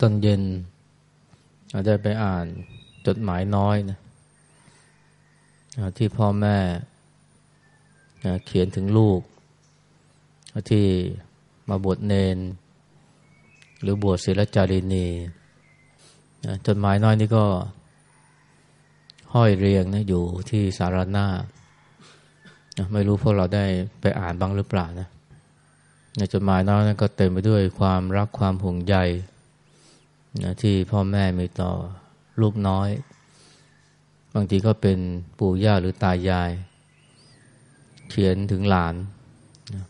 ตอนเย็น อาจจะไปอ่านจดหมายน้อยนะที่พ่อแม่เขียนถึงลูก ที่มาบวชเนน หรือบวชศิลจารีนีจดหมายน้อยนี่ก็ ห้อยเรียงนะอยู่ที่สารนาไม่รู้พวกเราได้ไปอ่านบ้างหรือเปล่านะในจดหมายน้อยนั้นก็เต็มไปด้วยความรักความห่วงใย นะที่พ่อแม่มีต่อลูกน้อย บางทีก็เป็นปู่ย่าหรือตายาย เขียนถึงหลานนะ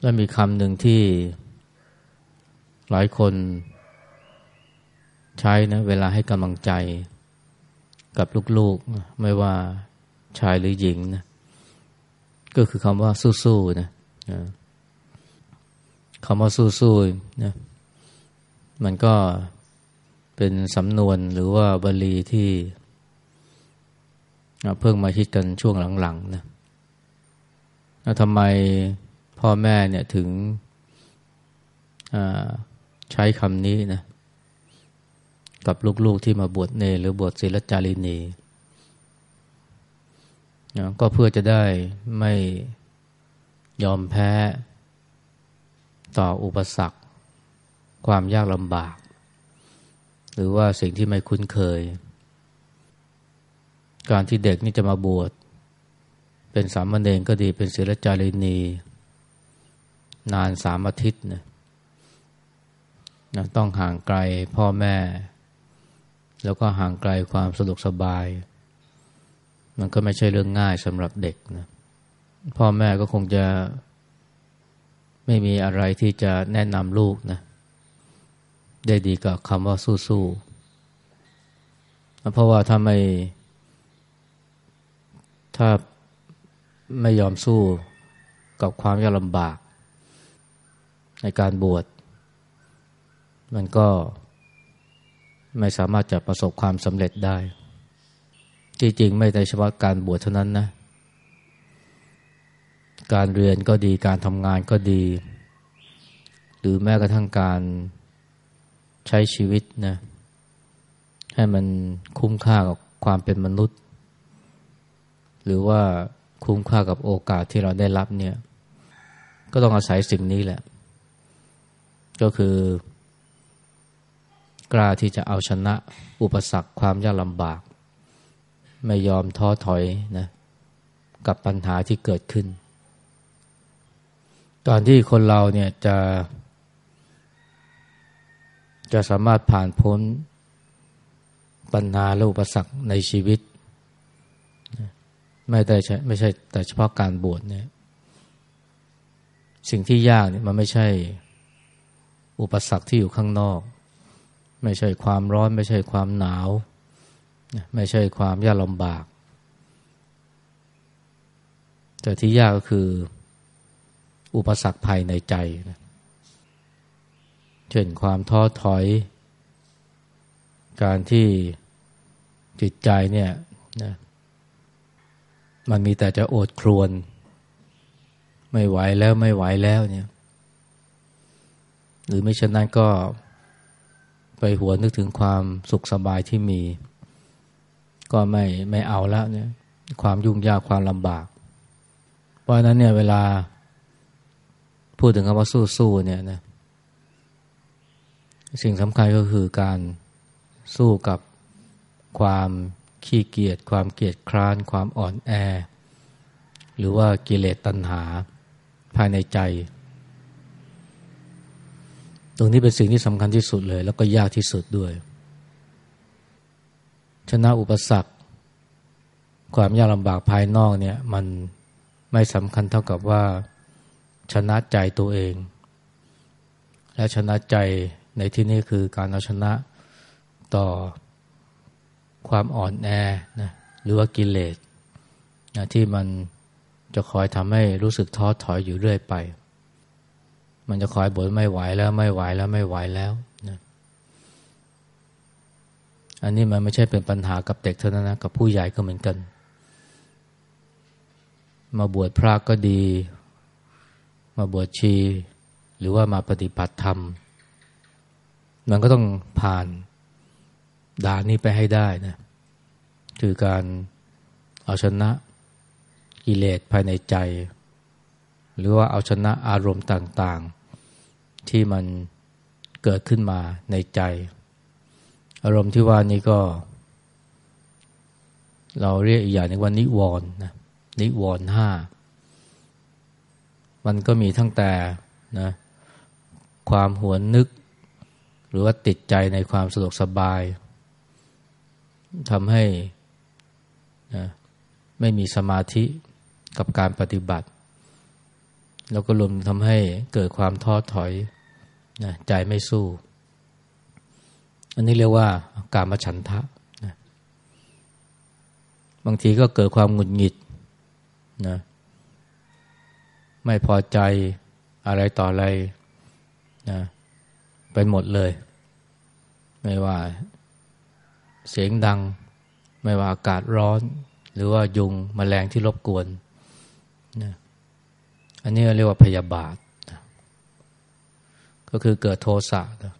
แล้วมีคำหนึ่งที่หลายคนใช้นะเวลาให้กำลังใจกับลูกๆ ไม่ว่าชายหรือหญิงนะก็คือคำว่าสู้ๆนะคำว่าสู้ๆนะ มันก็เป็นสำนวนหรือว่าบาลีที่เพิ่งมาคิดกันช่วงหลังๆนะทำไมพ่อแม่เนี่ยถึงใช้คำนี้นะกับลูกๆที่มาบวชเนหรือบวชศิลจารินีก็เพื่อจะได้ไม่ยอมแพ้ต่ออุปสรรค ความยากลำบาก หรือว่าสิ่งที่ไม่คุ้นเคย การที่เด็กนี่จะมาบวช เป็นสามเณรก็ดีเป็นศิลจารินี นานสามอาทิตย์นะนะต้องห่างไกลพ่อแม่ แล้วก็ห่างไกลความสะดวกสบาย มันก็ไม่ใช่เรื่องง่ายสำหรับเด็กนะพ่อแม่ก็คงจะไม่มีอะไรที่จะแนะนำลูกนะ ได้ดีกับคำว่าสู้ๆเพราะว่าถ้าไม่ ถ้าไม่ยอมสู้กับความยากลำบาก ในการบวช มันก็ไม่สามารถจะประสบความสำเร็จได้ จริงๆ ไม่แต่เฉพาะการบวชเท่านั้นนะ การเรียนก็ดี การทำงานก็ดี หรือแม้กระทั่งการ ใช้ชีวิตนะ ให้มันคุ้มค่ากับความเป็นมนุษย์ หรือว่าคุ้มค่ากับโอกาสที่เราได้รับเนี่ย ก็ต้องอาศัยสิ่งนี้แหละ ก็คือกล้าที่จะเอาชนะอุปสรรคความยากลำบาก ไม่ยอมท้อถอยนะกับปัญหาที่เกิดขึ้น ตอนที่คนเราเนี่ยจะ จะสามารถผ่านพ้นปัญหาและอุปสรรคในชีวิต ไม่ได้ใช่ไม่ใช่แต่เฉพาะการบวชเนี่ยสิ่งที่ยากเนี่ยมันไม่ใช่อุปสรรคที่อยู่ข้างนอก ไม่ใช่ความร้อน ไม่ใช่ความหนาว ไม่ใช่ความยากลำบาก แต่ที่ยากก็คืออุปสรรคภายในใจนะ เช่นความท้อถอย การที่จิตใจเนี่ยนะมันมีแต่จะโอดครวน ไม่ไหวแล้วไม่ไหวแล้วเนี่ย หรือไม่เช่นนั้นก็ไปหัวนึกถึงความสุขสบายที่มี ก็ไม่ไม่เอาแล้วเนี่ยความยุ่งยากความลำบาก เพราะนั้นเนี่ยเวลาพูดถึงคำว่าสู้ๆเนี่ยนะ สิ่งสำคัญก็คือการสู้กับความขี้เกียจความเกียจคร้าน ความอ่อนแอ หรือว่ากิเลสตัณหาภายในใจ ตรงนี้เป็นสิ่งที่สำคัญที่สุดเลย แล้วก็ยากที่สุดด้วย ชนะอุปสรรค ความยากลำบากภายนอกเนี่ยมันไม่สำคัญเท่ากับว่าชนะใจตัวเอง และชนะใจ ในที่นี้คือการเอาชนะต่อความอ่อนแอนะหรือว่ากิเลสนะที่มันจะคอยทำให้รู้สึกท้อถอยอยู่เรื่อยไป มันจะคอยบ่นไม่ไหวแล้วไม่ไหวแล้วไม่ไหวแล้วนะอันนี้มันไม่ใช่เป็นปัญหากับเด็กเท่านั้นนะกับผู้ใหญ่ก็เหมือนกัน มาบวชพระก็ดี มาบวชชี หรือว่ามาปฏิบัติธรรม มันก็ต้องผ่านด่านนี้ไปให้ได้นะคือการเอาชนะกิเลสภายในใจ หรือว่าเอาชนะอารมณ์ต่างๆ ที่มันเกิดขึ้นมาในใจ อารมณ์ที่ว่านี้ก็ เราเรียกอีกอย่างนึงว่านิวรณ์นะนิวรณ์ห้ามันก็มีทั้งแต่นะความหวนนึก หรือว่าติดใจในความสะดวกสบายทำให้นะไม่มีสมาธิกับการปฏิบัติ แล้วก็รวมทำให้เกิดความท้อถอยนะใจไม่สู้ อันนี้เรียกว่าการมาฉันทะนะบางทีก็เกิดความหงุดหงิดนะไม่พอใจอะไรต่ออะไรนะ ไปหมดเลย ไม่ว่าเสียงดัง ไม่ว่าอากาศร้อน หรือว่ายุงมแมลงที่รบกวนนะอันนี้เรียกว่าพยาบาทนะก็คือเกิดโทสะนะ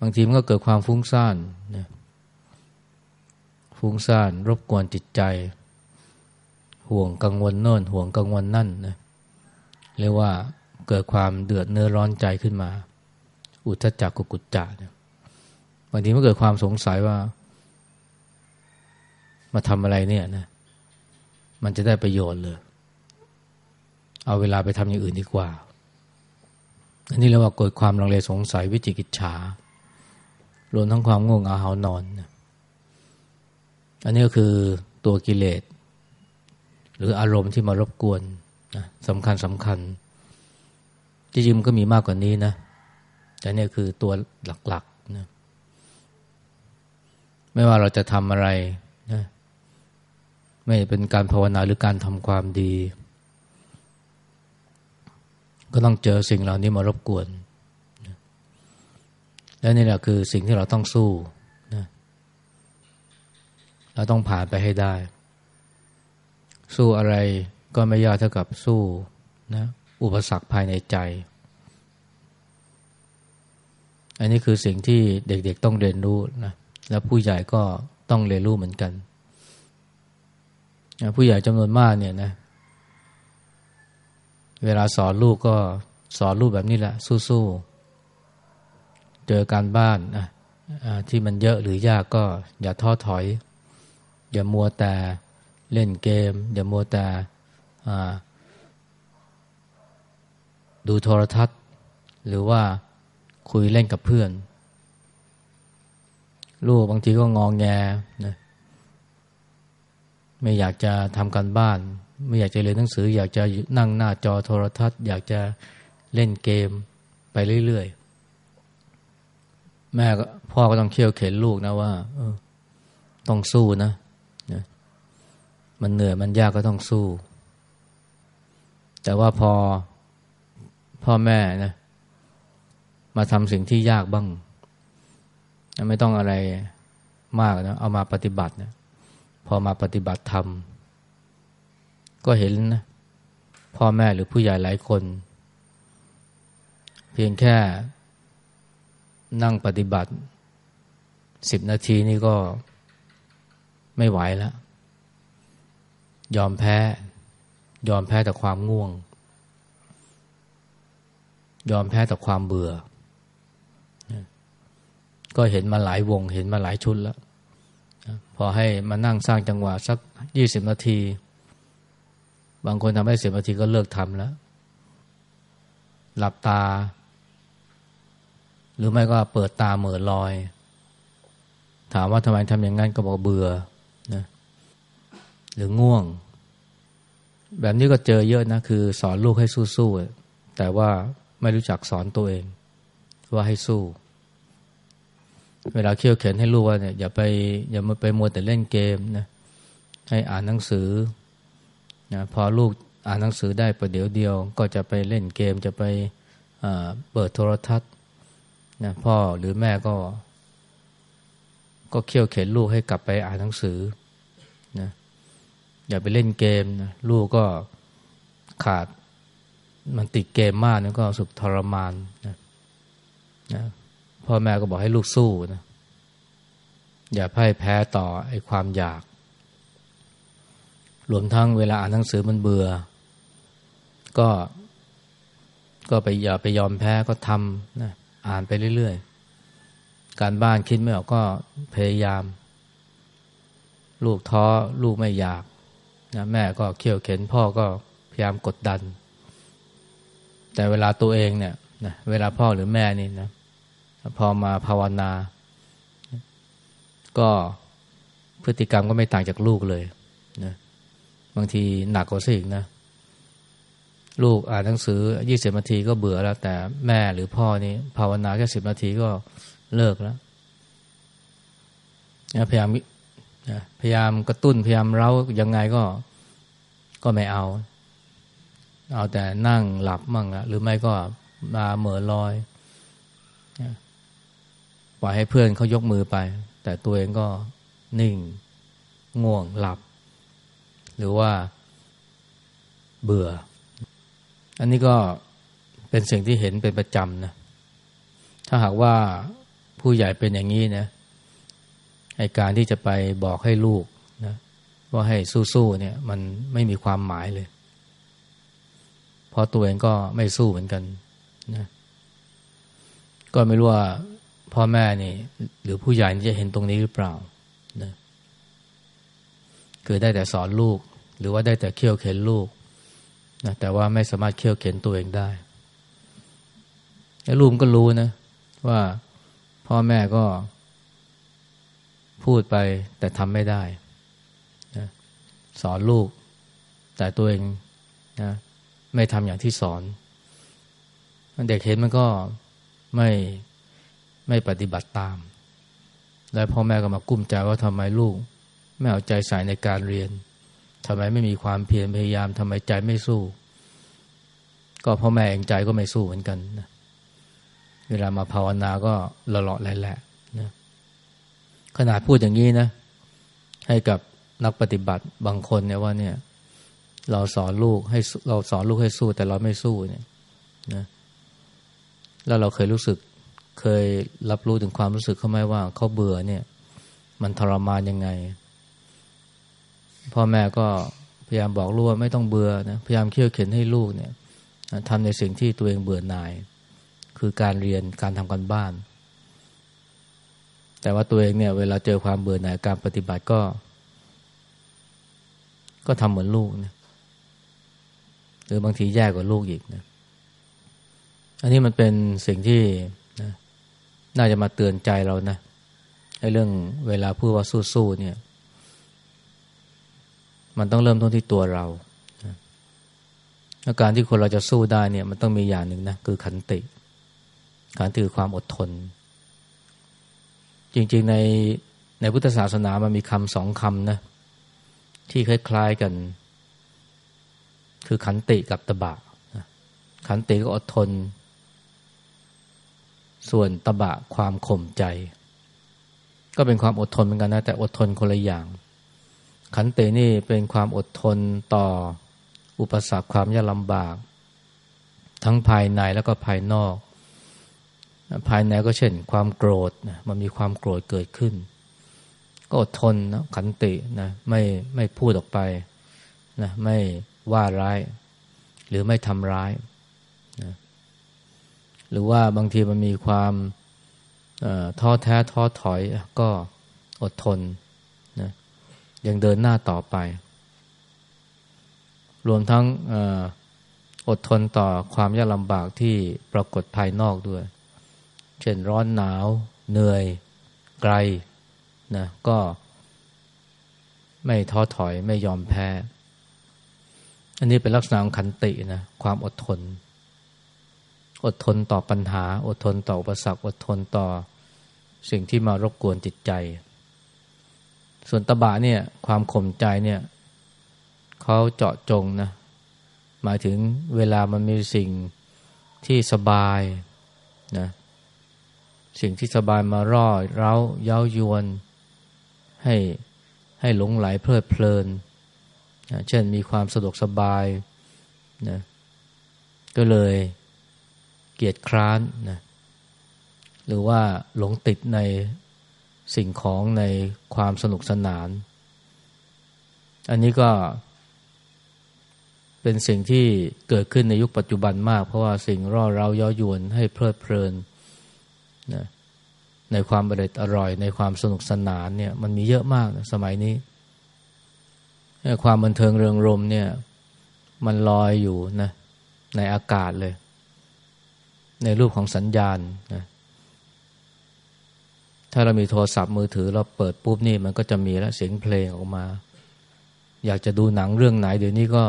บางทีมันก็เกิดความฟุ้งซ่านนะฟุ้งซ่านรบกวนจิตใจ ห่วงกังวลโน่นห่วงกังวลนั่นนะเรียกว่า เกิดความเดือดเนื้อร้อนใจขึ้นมา อุทจักกุกุจจะเนี่ยบางทีมันเกิดความสงสัยว่า มาทำอะไรเนี่ยนะ มันจะได้ประโยชน์เลย เอาเวลาไปทำอย่างอื่นดีกว่า อันนี้เรียกว่าเกิดความลังเลสงสัยวิจิกิจฉารวมทั้งความง่วงเหงาหานอน อันนี้ก็คือตัวกิเลส หรืออารมณ์ที่มารบกวนสำคัญสำคัญ จริงๆมันก็มีมากกว่านี้นะ แต่นี่คือตัวหลักๆนะไม่ว่าเราจะทำอะไรนะไม่เป็นการภาวนาหรือการทำความดี ก็ต้องเจอสิ่งเหล่านี้มารบกวน และนี่แหละคือสิ่งที่เราต้องสู้นะเราต้องผ่านไปให้ได้ สู้อะไรก็ไม่ยากเท่ากับสู้นะ อุปสรรคภายในใจ อันนี้คือสิ่งที่เด็กๆต้องเรียนรู้นะและผู้ใหญ่ก็ต้องเรียนรู้เหมือนกัน ผู้ใหญ่จำนวนมากเนี่ยนะเวลาสอนลูกก็สอนลูกแบบนี้แหละ สู้ๆ เจอการบ้านนะที่มันเยอะหรือยากก็อย่าท้อถอย อย่ามัวแต่เล่นเกม อย่ามัวแต่ ดูโทรทัศน์ หรือว่าคุยเล่นกับเพื่อน ลูกบางทีก็งองแงนะไม่อยากจะทำการบ้าน ไม่อยากจะเรียนหนังสือ อยากจะนั่งหน้าจอโทรทัศน์ อยากจะเล่นเกมไปเรื่อยๆ แม่ก็พ่อก็ต้องเคี่ยวเข็นลูกนะว่าต้องสู้นะนะมันเหนื่อยมันยากก็ต้องสู้ แต่ว่าพอ พ่อแม่นะ มาทำสิ่งที่ยากบ้าง ไม่ต้องอะไรมากนะ เอามาปฏิบัตินะพอมาปฏิบัติธรรม ก็เห็นนะพ่อแม่หรือผู้ใหญ่หลายคน เพียงแค่นั่งปฏิบัติสิบนาทีนี่ก็ไม่ไหวแล้ว ยอมแพ้ ยอมแพ้แต่ความง่วง ยอมแพ้ต่อความเบื่อ ก็เห็นมาหลายวง เห็นมาหลายชุดแล้ว พอให้มานั่งสร้างจังหวะสักยี่สิบนาที บางคนทำให้สิบนาทีก็เลิกทำแล้ว หลับตา หรือไม่ก็เปิดตาเหม่อลอย ถามว่าทำไมทำอย่างนั้นก็บอกเบื่อนะหรือง่วง แบบนี้ก็เจอเยอะนะ คือสอนลูกให้สู้ๆแต่ว่า ไม่รู้จักสอนตัวเอง ว่าให้สู้ เวลาเคี่ยวเข็นให้ลูกว่าเนี่ยอย่าไปอย่ามาไปมัวแต่เล่นเกมนะให้อ่านหนังสือนะพอลูกอ่านหนังสือได้ประเดี๋ยวเดียว ก็จะไปเล่นเกมจะไปเปิดโทรทัศน์นะพ่อหรือแม่ก็ ก็เคี่ยวเข็นลูกให้กลับไปอ่านหนังสือนะอย่าไปเล่นเกมนะลูกก็ขาด มันติดเกมมากนะก็สุขทรมานนะนะพ่อแม่ก็บอกให้ลูกสู้นะอย่าพ่ายแพ้ต่อไอ้ความอยาก รวมทั้งเวลาอ่านหนังสือมันเบื่อ ก็ ก็ไปอย่าไปยอมแพ้ก็ทำนะอ่านไปเรื่อยๆ การบ้านคิดไม่ออกก็พยายาม ลูกท้อลูกไม่อยากนะแม่ก็เขี่ยวเข็นพ่อก็พยายามกดดัน แต่เวลาตัวเองเนี่ยนะเวลาพ่อหรือแม่นี่นะพอมาภาวนา ก็พฤติกรรมก็ไม่ต่างจากลูกเลยนะบางทีหนักกว่าสิอีกนะ ลูกอ่านหนังสือยี่สิบนาทีก็เบื่อแล้ว แต่แม่หรือพ่อนี่ภาวนาแค่สิบนาทีก็เลิกแล้วพยายามพยายามกระตุ้นพยายามเร้ายังไงก็ก็ไม่เอา เอาแต่นั่งหลับมั่งอะหรือไม่ก็มาเหม่อลอยปล่อยให้เพื่อนเขายกมือไป แต่ตัวเองก็นิ่ง ง่วงหลับ หรือว่าเบื่อ อันนี้ก็เป็นสิ่งที่เห็นเป็นประจำนะถ้าหากว่าผู้ใหญ่เป็นอย่างนี้นะไอการที่จะไปบอกให้ลูกนะว่าให้สู้ๆเนี่ย มันไม่มีความหมายเลย ราะตัวเองก็ไม่สู้เหมือนกันนะก็ไม่รู้ว่าพ่อแม่นี่ หรือผู้ใหญ่จะเห็นตรงนี้หรือเปล่านะคือได้แต่สอนลูก หรือว่าได้แต่เคี่ยวเข็นลูกนะแต่ว่าไม่สามารถเคี่ยวเข็นตัวเองได้แล้วลูกก็รู้นะ ว่าพ่อแม่ก็ พูดไปแต่ทำไม่ได้นะสอนลูก แต่ตัวเองนะ ไม่ทำอย่างที่สอน เด็กเห็นมันก็ไม่ไม่ปฏิบัติตาม แล้วพ่อแม่ก็มากุ้มใจว่าทำไมลูก ไม่เอาใจใส่ในการเรียนทำไมไม่มีความเพียรพยายามทำไมใจไม่สู้ ก็พ่อแม่เองใจก็ไม่สู้เหมือนกันนะเวลามาภาวนาก็ละเลาะแหละนะขนาดพูดอย่างนี้นะ ให้กับนักปฏิบัติบางคนเนี่ยว่าเนี่ย เราสอนลูกให้เราสอนลูกให้สู้แต่เราไม่สู้เนี่ยนะแล้วเราเคยรู้สึก เคยรับรู้ถึงความรู้สึกเขาไหมว่าเขาเบื่อเนี่ย มันทรมานยังไงพ่อแม่ก็พยายามบอกลูกว่าไม่ต้องเบื่อนะพยายามเคี่ยวเข็นให้ลูกเนี่ยทำในสิ่งที่ตัวเองเบื่อหน่าย คือการเรียนการทำกันบ้าน แต่ว่าตัวเองเนี่ย เวลาเจอความเบื่อหน่ายการปฏิบัติก็ ก็ทำเหมือนลูกนะ หรือบางทีแย่กว่าลูกอีกนะอันนี้มันเป็นสิ่งที่นะน่าจะมาเตือนใจเรานะไอ้เรื่องเวลาพูดว่าสู้ๆเนี่ย มันต้องเริ่มต้นที่ตัวเราอาการที่คนเราจะสู้ได้เนี่ย มันต้องมีอย่างหนึ่งนะคือขันติ ขันติคือความอดทน จริงๆในในพุทธศาสนามันมีคำสองคำนะที่คล้ายๆกัน คือขันติกับตบะ ขันติก็อดทน ส่วนตบะความข่มใจ ก็เป็นความอดทนเหมือนกันนะ แต่อดทนคนละอย่าง ขันเตนี่เป็นความอดทนต่ออุปสรรคความยากลำบาก ทั้งภายในแล้วก็ภายนอก ภายในก็เช่น ความโกรธนะมันมีความโกรธเกิดขึ้น ก็อดทนนะขันตินะไม่ไม่พูดออกไปนะไม่ ว่าร้าย หรือไม่ทำร้ายนะหรือว่าบางทีมันมีความท้อแท้ท้อถอยก็อดทนนะยังเดินหน้าต่อไป รวมทั้งอดทนต่อความยากลำบากที่ปรากฏภายนอกด้วย เช่นร้อนหนาว เหนื่อย ไกลนะก็ไม่ท้อถอยไม่ยอมแพ้ อันนี้เป็นลักษณะของขันตินะความอดทน อดทนต่อปัญหา อดทนต่ออุปสรรคอดทนต่อสิ่งที่มารบกวนจิตใจ ส่วนตบะเนี่ยความข่มใจเนี่ยเขาเจาะจงนะหมายถึงเวลามันมีสิ่งที่สบายนะสิ่งที่สบายมาร่อเร้าเย้ายวน ให้ให้หลงไหลเพลิดเพลิน เช่นมีความสะดวกสบายนะก็เลยเกียจคร้านนะหรือว่าหลงติดในสิ่งของในความสนุกสนาน อันนี้ก็เป็นสิ่งที่เกิดขึ้นในยุคปัจจุบันมาก เพราะว่าสิ่งร่อเราย้อยวนให้เพลิดเพลินนะในความอร่อยอร่อย ในความสนุกสนานเนี่ยมันมีเยอะมากนะสมัยนี้ ความบันเทิงเริงรมเนี่ย มันลอยอยู่นะในอากาศเลย ในรูปของสัญญาณนะถ้าเรามีโทรศัพท์มือถือเราเปิดปุ๊บนี่มันก็จะมีแล้วเสียงเพลงออกมา อยากจะดูหนังเรื่องไหน เดี๋ยวนี้ก็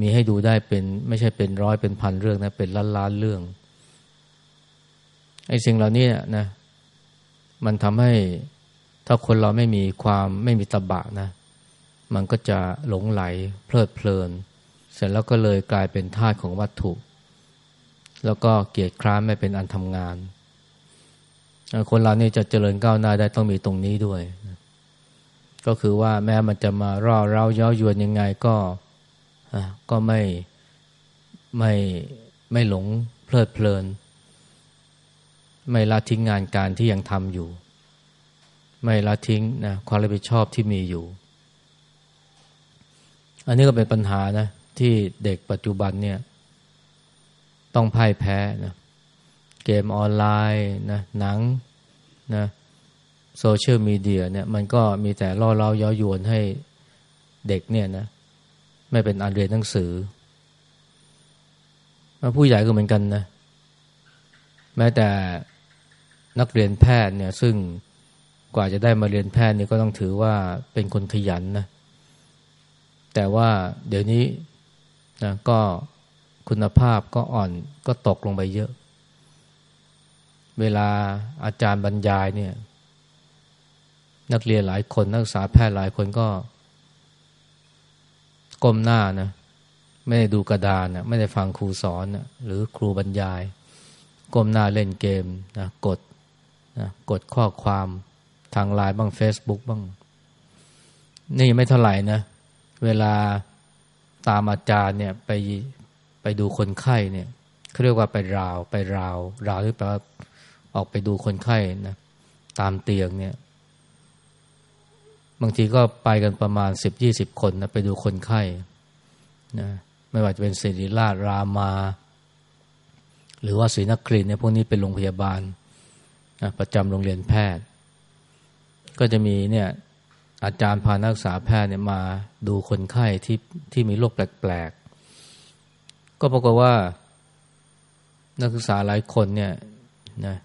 มีให้ดูได้เป็น ไม่ใช่เป็นร้อยเป็นพันเรื่องนะ เป็นล้านล้านเรื่องไอ้สิ่งเหล่านี้นะ มันทำให้ถ้าคนเราไม่มีความไม่มีตบะนะ มันก็จะหลงไหลเพลิดเพลิน เสร็จแล้วก็เลยกลายเป็นทาสของวัตถุ แล้วก็เกียจคร้านไม่เป็นอันทำงาน คนเรานี่จะเจริญก้าวหน้าได้ต้องมีตรงนี้ด้วย ก็คือว่าแม้มันจะมาร่อเร้าเย้ายวนยังไงก็ก็ไม่ไม่ไม่หลงเพลิดเพลิน ไม่ละทิ้งงานการที่ยังทำอยู่ ไม่ละทิ้งนะความรับผิดชอบที่มีอยู่ อันนี้ก็เป็นปัญหานะ ที่เด็กปัจจุบันเนี่ย ต้องพ่ายแพ้นะเกมออนไลน์นะหนังนะโซเชียลมีเดียเนี่ยมันก็มีแต่ล่อเล้าย้อยวนให้เด็กเนี่ยนะไม่เป็นอันเรียนหนังสือผู้ใหญ่ก็เหมือนกันนะแม้แต่นักเรียนแพทย์เนี่ยซึ่งกว่าจะได้มาเรียนแพทย์นี่ก็ต้องถือว่าเป็นคนขยันนะ แต่ว่าเดี๋ยวนี้นะก็คุณภาพก็อ่อนก็ตกลงไปเยอะ เวลาอาจารย์บรรยายเนี่ย นักเรียนหลายคนนักศึกษาแพทย์หลายคนก็ก้มหน้านะไม่ได้ดูกระดานนะไม่ได้ฟังครูสอนนะหรือครูบรรยาย ก้มหน้าเล่นเกมนะกดนะกดข้อความทางไลน์บ้าง Facebook บ้าง นี่ไม่เท่าไหร่นะ เวลาตามอาจารย์เนี่ยไปไปดูคนไข้เนี่ยเขาเรียกว่าไปราว ไปราว ราวหรือแปลว่าออกไปดูคนไข้นะตามเตียงเนี่ย บางทีก็ไปกันประมาณสิบยี่สิบคนนะไปดูคนไข้นะไม่ว่าจะเป็นศิริราชรามา หรือว่าศรีนครินเนี่ยพวกนี้เป็นโรงพยาบาลนะประจำโรงเรียนแพทย์ ก็จะมีเนี่ย อาจารย์พานักศึกษาแพทย์เนี่ยมาดูคนไข้ที่ที่มีโรคแปลกๆ ก็ปรากฏว่า นักศึกษาหลายคนเนี่ยนะ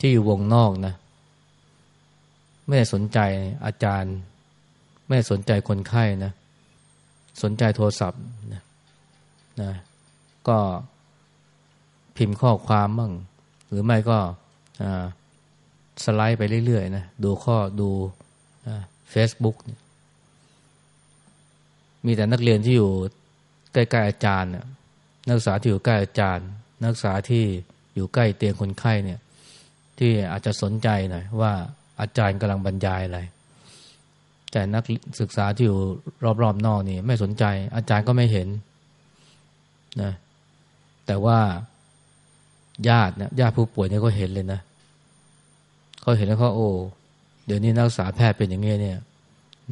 ที่อยู่วงนอกนะ ไม่ได้สนใจอาจารย์ ไม่ได้สนใจคนไข้นะ สนใจโทรศัพท์นะนะก็พิมพ์ข้อความบ้างหรือไม่ก็สไลด์ไปเรื่อยๆนะดูข้อดู เฟซบุ๊กมีแต่นักเรียนที่อยู่ใกล้ๆอาจารย์นักศึกษาที่อยู่ใกล้อาจารย์ นักศึกษาที่อยู่ใกล้เตียงคนไข้เนี่ย ที่อาจจะสนใจหน่อยว่าอาจารย์กำลังบรรยายอะไร แต่นักศึกษาที่อยู่รอบๆนอกนี่ไม่สนใจ อาจารย์ก็ไม่เห็นนะแต่ว่าญาติเนี่ยญาติผู้ป่วยเนี่ยก็เห็นเลยนะเขาเห็นแล้วเขาโอ้ เดี๋ยวนี้นักศึกษาแพทย์เป็นอย่างนี้เนี่ย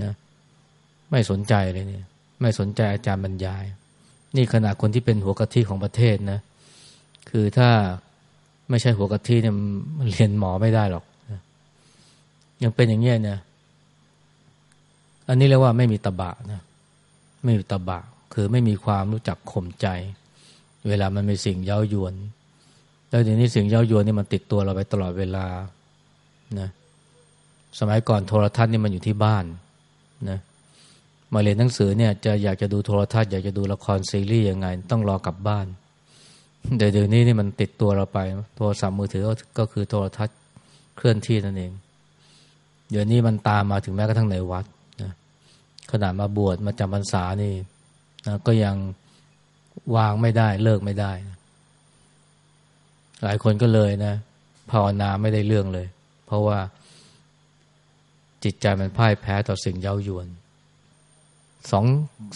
นะไม่สนใจเลยเนี่ย ไม่สนใจอาจารย์บรรยาย นี่ขนาดคนที่เป็นหัวกะทิของประเทศนะ คือถ้าไม่ใช่หัวกะทิเนี่ยเรียนหมอไม่ได้หรอกยังเป็นอย่างเงี้ยเนี่ย อันนี้เรียกว่าไม่มีตบะนะไม่มีตบะ คือไม่มีความรู้จักข่มใจ เวลามันมีสิ่งเย้ายวนแล้วทีนี้สิ่งเย้ายวนนี่มันติดตัวเราไปตลอดเวลานะ สมัยก่อนโทรทัศน์นี่มันอยู่ที่บ้านนะมาเรียนหนังสือเนี่ยจะอยากจะดูโทรทัศน์อยากจะดูละครซีรีส์ยังไง ต้องรอกลับบ้านเดี๋ยวนี้นี่มันติดตัวเราไป โทรศัพท์มือถือก็คือโทรทัศน์เคลื่อนที่นั่นเอง เดี๋ยวนี้มันตามมาถึงแม้กระทั่งในวัดนะขนาดมาบวชมาจำพรรษานี่นะก็ยังวางไม่ได้เลิกไม่ได้นะหลายคนก็เลยนะภาวนาไม่ได้เรื่องเลย เพราะว่า จิตใจมันพ่ายแพ้ต่อสิ่งเย้ายวนสอง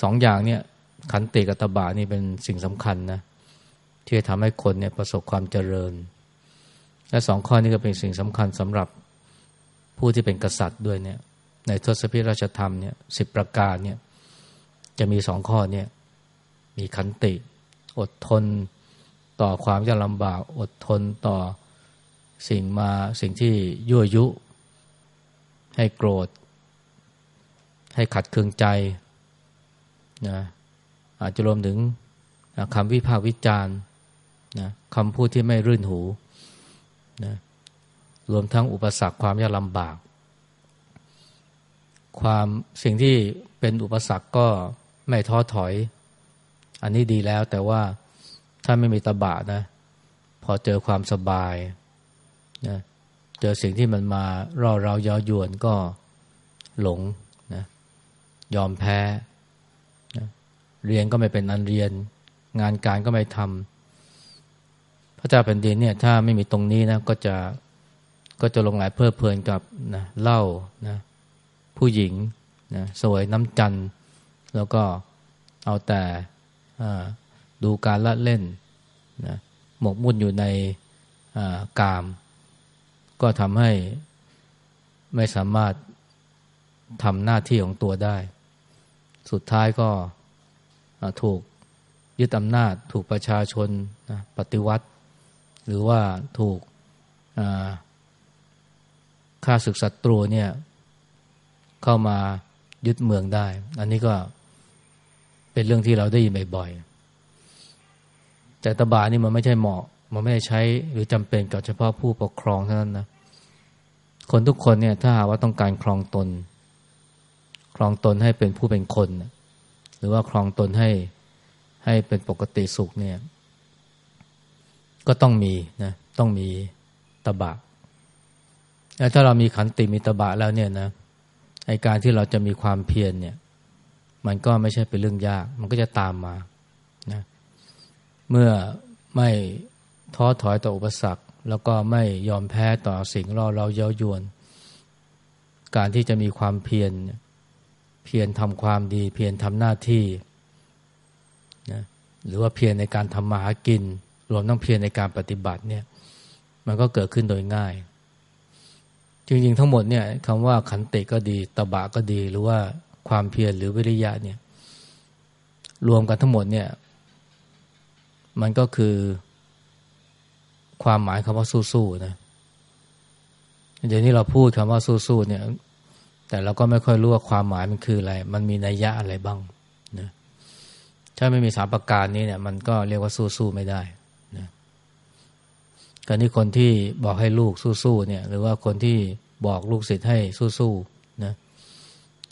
สองอย่างเนี่ย ขันติกับตบะนี่เป็นสิ่งสำคัญนะที่จะทำให้คนเนี่ยประสบความเจริญ และสองข้อนี้ก็เป็นสิ่งสำคัญสำหรับผู้ที่เป็นกษัตริย์ด้วยเนี่ยในทศพิราชธรรมเนี่ยสิบประการเนี่ยจะมีสองข้อเนี่ยมีขันติ อดทนต่อความยากลำบากอดทนต่อสิ่งมาสิ่งที่ยั่วยุ ให้โกรธ ให้ขัดเคืองใจนะอาจจะรวมถึงคำวิพากษ์วิจารณ์นะคำพูดที่ไม่รื่นหูนะรวมทั้งอุปสรรคความยากลำบาก ความสิ่งที่เป็นอุปสรรคก็ไม่ท้อถอย อันนี้ดีแล้วแต่ว่าถ้าไม่มีตบะนะ พอเจอความสบายนะ เจอสิ่งที่มันมาร่อเรายาวยวนก็หลงนะยอมแพ้นะเรียนก็ไม่เป็นอันเรียน งานการก็ไม่ทำพระเจ้าแผ่นดินเนี่ย ถ้าไม่มีตรงนี้นะก็จะก็จะลงไหลเพลิดเพลินกับนะเหล้านะผู้หญิงนะสวยน้ำจันแล้วก็เอาแต่ดูการละเล่นนะหมกมุ่นอยู่ในกาม ก็ทำให้ไม่สามารถทำหน้าที่ของตัวได้ สุดท้ายก็ถูกยึดอำนาจ ถูกประชาชนนะปฏิวัติ หรือว่าถูกข้าศึกศัตรูเนี่ยเข้ามายึดเมืองได้ อันนี้ก็เป็นเรื่องที่เราได้ยินบ่อยๆแต่ตบานี่มันไม่ใช่เหมาะ มันไม่ได้ใช้หรือจำเป็นกับเฉพาะผู้ปกครองเท่านั้นนะคนทุกคนเนี่ยถ้าหาว่าต้องการครองตน ครองตนให้เป็นผู้เป็นคน หรือว่าครองตนให้ให้เป็นปกติสุขเนี่ย ก็ต้องมีนะต้องมีตบะแล้วถ้าเรามีขันติมีตบะแล้วเนี่ยนะไอการที่เราจะมีความเพียรเนี่ย มันก็ไม่ใช่เป็นเรื่องยาก มันก็จะตามมานะเมื่อไม่ ท้อถอยต่ออุปสรรค แล้วก็ไม่ยอมแพ้ต่อสิ่งราเราเย้ายวน การที่จะมีความเพียรเพียรทำความดี เพียรทำหน้าที่นะหรือว่าเพียรในการทำมาหากิน รวมทั้งเพียรในการปฏิบัติเนี่ย มันก็เกิดขึ้นโดยง่าย จริงๆ ทั้งหมดเนี่ยคำว่าขันติก็ดีตบะก็ดี หรือว่าความเพียรหรือวิริยะเนี่ย รวมกันทั้งหมดเนี่ย มันก็คือ ความหมายคำว่าสู้ๆนะเดี๋ยวนี้เราพูดคำว่าสู้ๆเนี่ย แต่เราก็ไม่ค่อยรู้ว่าความหมายมันคืออะไร มันมีนัยยะอะไรบ้างนะถ้าไม่มีสามประการนี้เนี่ย มันก็เรียกว่าสู้ๆไม่ได้นะการที่คนที่บอกให้ลูกสู้ๆเนี่ย หรือว่าคนที่บอกลูกศิษย์ให้สู้ๆนะ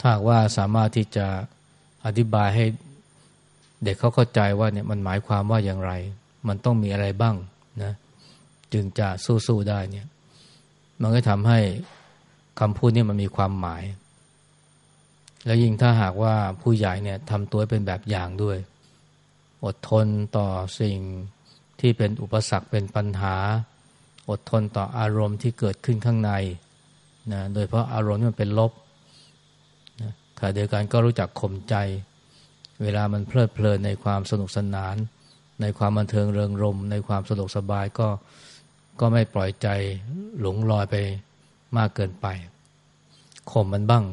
ถ้าว่าสามารถที่จะอธิบายให้เด็กเขาเข้าใจว่าเนี่ยมันหมายความว่าอย่างไร มันต้องมีอะไรบ้างนะ จึงจะสู้ๆได้เนี่ย มันก็ทำให้คำพูดนี่มันมีความหมาย แล้วยิ่งถ้าหากว่าผู้ใหญ่เนี่ยทำตัวเป็นแบบอย่างด้วย อดทนต่อสิ่งที่เป็นอุปสรรคเป็นปัญหา อดทนต่ออารมณ์ที่เกิดขึ้นข้างในนะโดยเพราะอารมณ์มันเป็นลบนะขณะเดียวกันก็รู้จักข่มใจ เวลามันเพลิดเพลินในความสนุกสนาน ในความบันเทิงเริงรม ในความสะดวกสบายก็ ก็ไม่ปล่อยใจหลงลอยไปมากเกินไปข่มมันบ้าง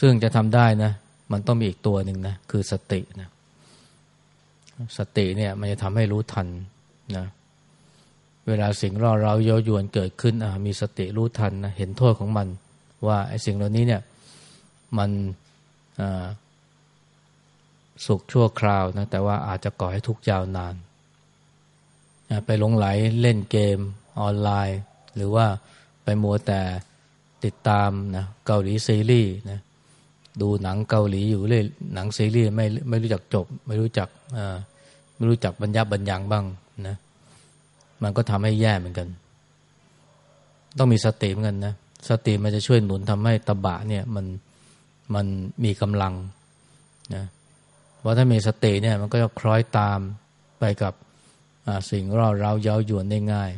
ซึ่งจะทำได้นะ มันต้องมีอีกตัวหนึ่งนะ คือสตินะสติเนี่ย มันจะทำให้รู้ทันนะเวลาสิ่งร่อเราเย้ายวนเกิดขึ้นมีสติรู้ทันนะเห็นโทษของมัน ว่าไอ้สิ่งเหล่านี้เนี่ย มันสุขชั่วคราวนะแต่ว่าอาจจะก่อให้ทุกข์ยาวนาน ไปหลงไหลเล่นเกมออนไลน์ หรือว่าไปมัวแต่ติดตามนะเกาหลีซีรีส์นะดูหนังเกาหลีอยู่เลยหนังซีรีส์ไม่ไม่รู้จักจบ ไม่รู้จักไม่รู้จักบรรยับบรรยังบ้างนะมันก็ทำให้แย่เหมือนกัน ต้องมีสติเหมือนกันนะสติมันจะช่วยหนุนทำให้ตบะเนี่ยมันมันมีกำลังนะเพราะถ้ามีสติเนี่ยมันก็จะคล้อยตามไปกับ สิ่งร่าเราเย้ายวนได้ง่าย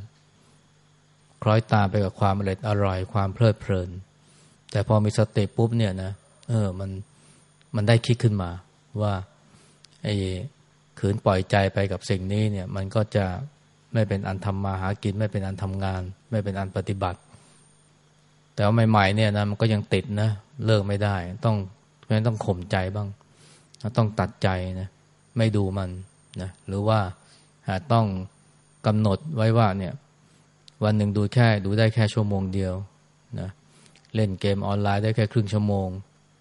คล้อยตามไปกับความอร่อยอร่อยความเพลิดเพลิน แต่พอมีสติปุ๊บเนี่ยนะเออมันมันได้คิดขึ้นมาว่าไอ้ขืนปล่อยใจไปกับสิ่งนี้เนี่ย มันก็จะไม่เป็นอันทำมาหากิน ไม่เป็นอันทำงาน ไม่เป็นอันปฏิบัติ แต่ว่าใหม่ๆเนี่ยนะมันก็ยังติดนะเลิกไม่ได้ ต้องเพราะฉะนั้นต้องข่มใจบ้าง ต้องตัดใจนะไม่ดูมันนะหรือว่า ต้องกำหนดไว้ว่าเนี่ยวันหนึ่งดูแค่ดูได้แค่ชั่วโมงเดียวนะเล่นเกมออนไลน์ได้แค่ครึ่งชั่วโมง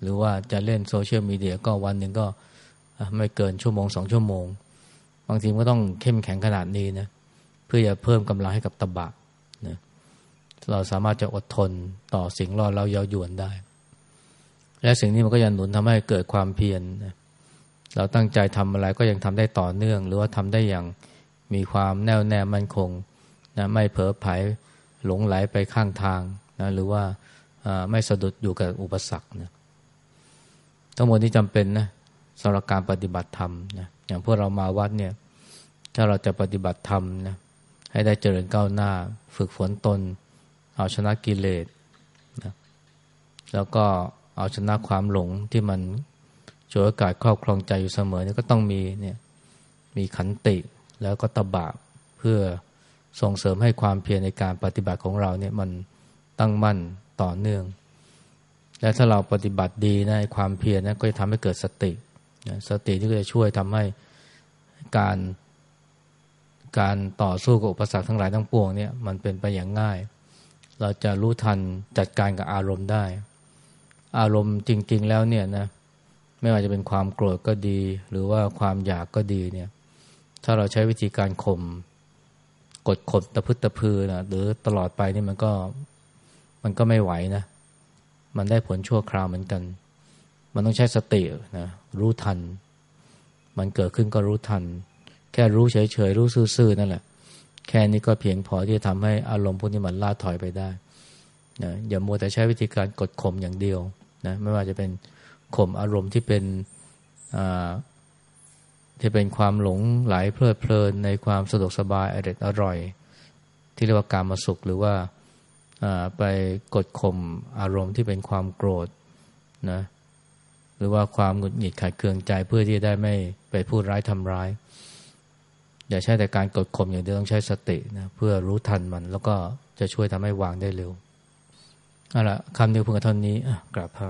หรือว่าจะเล่นโซเชียลมีเดียก็วันหนึ่งก็ไม่เกินชั่วโมงสองชั่วโมง บางทีก็ต้องเข้มแข็งขนาดนี้นะเพื่อจะเพิ่มกำลังให้กับตบะนะเราสามารถจะอดทนต่อสิ่งรอเราเยาวยวนได้ และสิ่งนี้มันก็ยังหนุนทำให้เกิดความเพียรนะเราตั้งใจทำอะไรก็ยังทำได้ต่อเนื่อง หรือว่าทำได้อย่าง มีความแน่วแน่มั่นคงนะไม่เผลอไผลหลงไหลไปข้างทางนะหรือว่าไม่สะดุดอยู่กับอุปสรรคนะทั้งหมดนี้จำเป็นนะสำหรับการปฏิบัติธรรมนะอย่างพวกเรามาวัดเนี่ย ถ้าเราจะปฏิบัติธรรมนะให้ได้เจริญก้าวหน้า ฝึกฝนตน เอาชนะกิเลสนะแล้วก็เอาชนะความหลงที่มันโจยอากาศครอบครองใจอยู่เสมอเนี่ยก็ต้องมีเนี่ยมีขันติ แล้วก็ตบะเพื่อส่งเสริมให้ความเพียรในการปฏิบัติของเราเนี่ยมันตั้งมั่นต่อเนื่อง และถ้าเราปฏิบัติดีนะความเพียรนะก็จะทำให้เกิดสติสติที่จะช่วยทำให้การการต่อสู้กับอุปสรรคทั้งหลายทั้งปวงเนี่ยมันเป็นไปอย่างง่าย เราจะรู้ทันจัดการกับอารมณ์ได้ อารมณ์จริง ๆ แล้วเนี่ยนะไม่ว่าจะเป็นความโกรธก็ดี หรือว่าความอยากก็ดีเนี่ย ถ้าเราใช้วิธีการข่มกดข่มตะพึตะพือนะหรือตลอดไปนี่มันก็มันก็ไม่ไหวนะ มันได้ผลชั่วคราวเหมือนกัน มันต้องใช้สตินะรู้ทัน มันเกิดขึ้นก็รู้ทัน แค่รู้เฉยๆรู้ซื่อๆนั่นแหละ แค่นี้ก็เพียงพอที่จะทำให้อารมณ์พวกนี้มันล่าถอยไปได้นะอย่ามัวแต่ใช้วิธีการกดข่มอย่างเดียวนะไม่ว่าจะเป็นข่มอารมณ์ที่เป็นอ่า ที่เป็นความหลงไหลเพลิดเพลินในความสะดวกสบายอร่อยอร่อย ที่เรียกว่าการมาสุขหรือว่าไปกดข่มอารมณ์ที่เป็นความโกรธนะหรือว่าความหงุดหงิดขัดเคืองใจเพื่อที่จะได้ไม่ไปพูดร้ายทำร้าย อย่าใช้แต่การกดข่มอย่างเดียวต้องใช้สตินะเพื่อรู้ทันมัน แล้วก็จะช่วยทำให้วางได้เร็วเอาละคำเดียวเพียงเท่านี้กราบพระ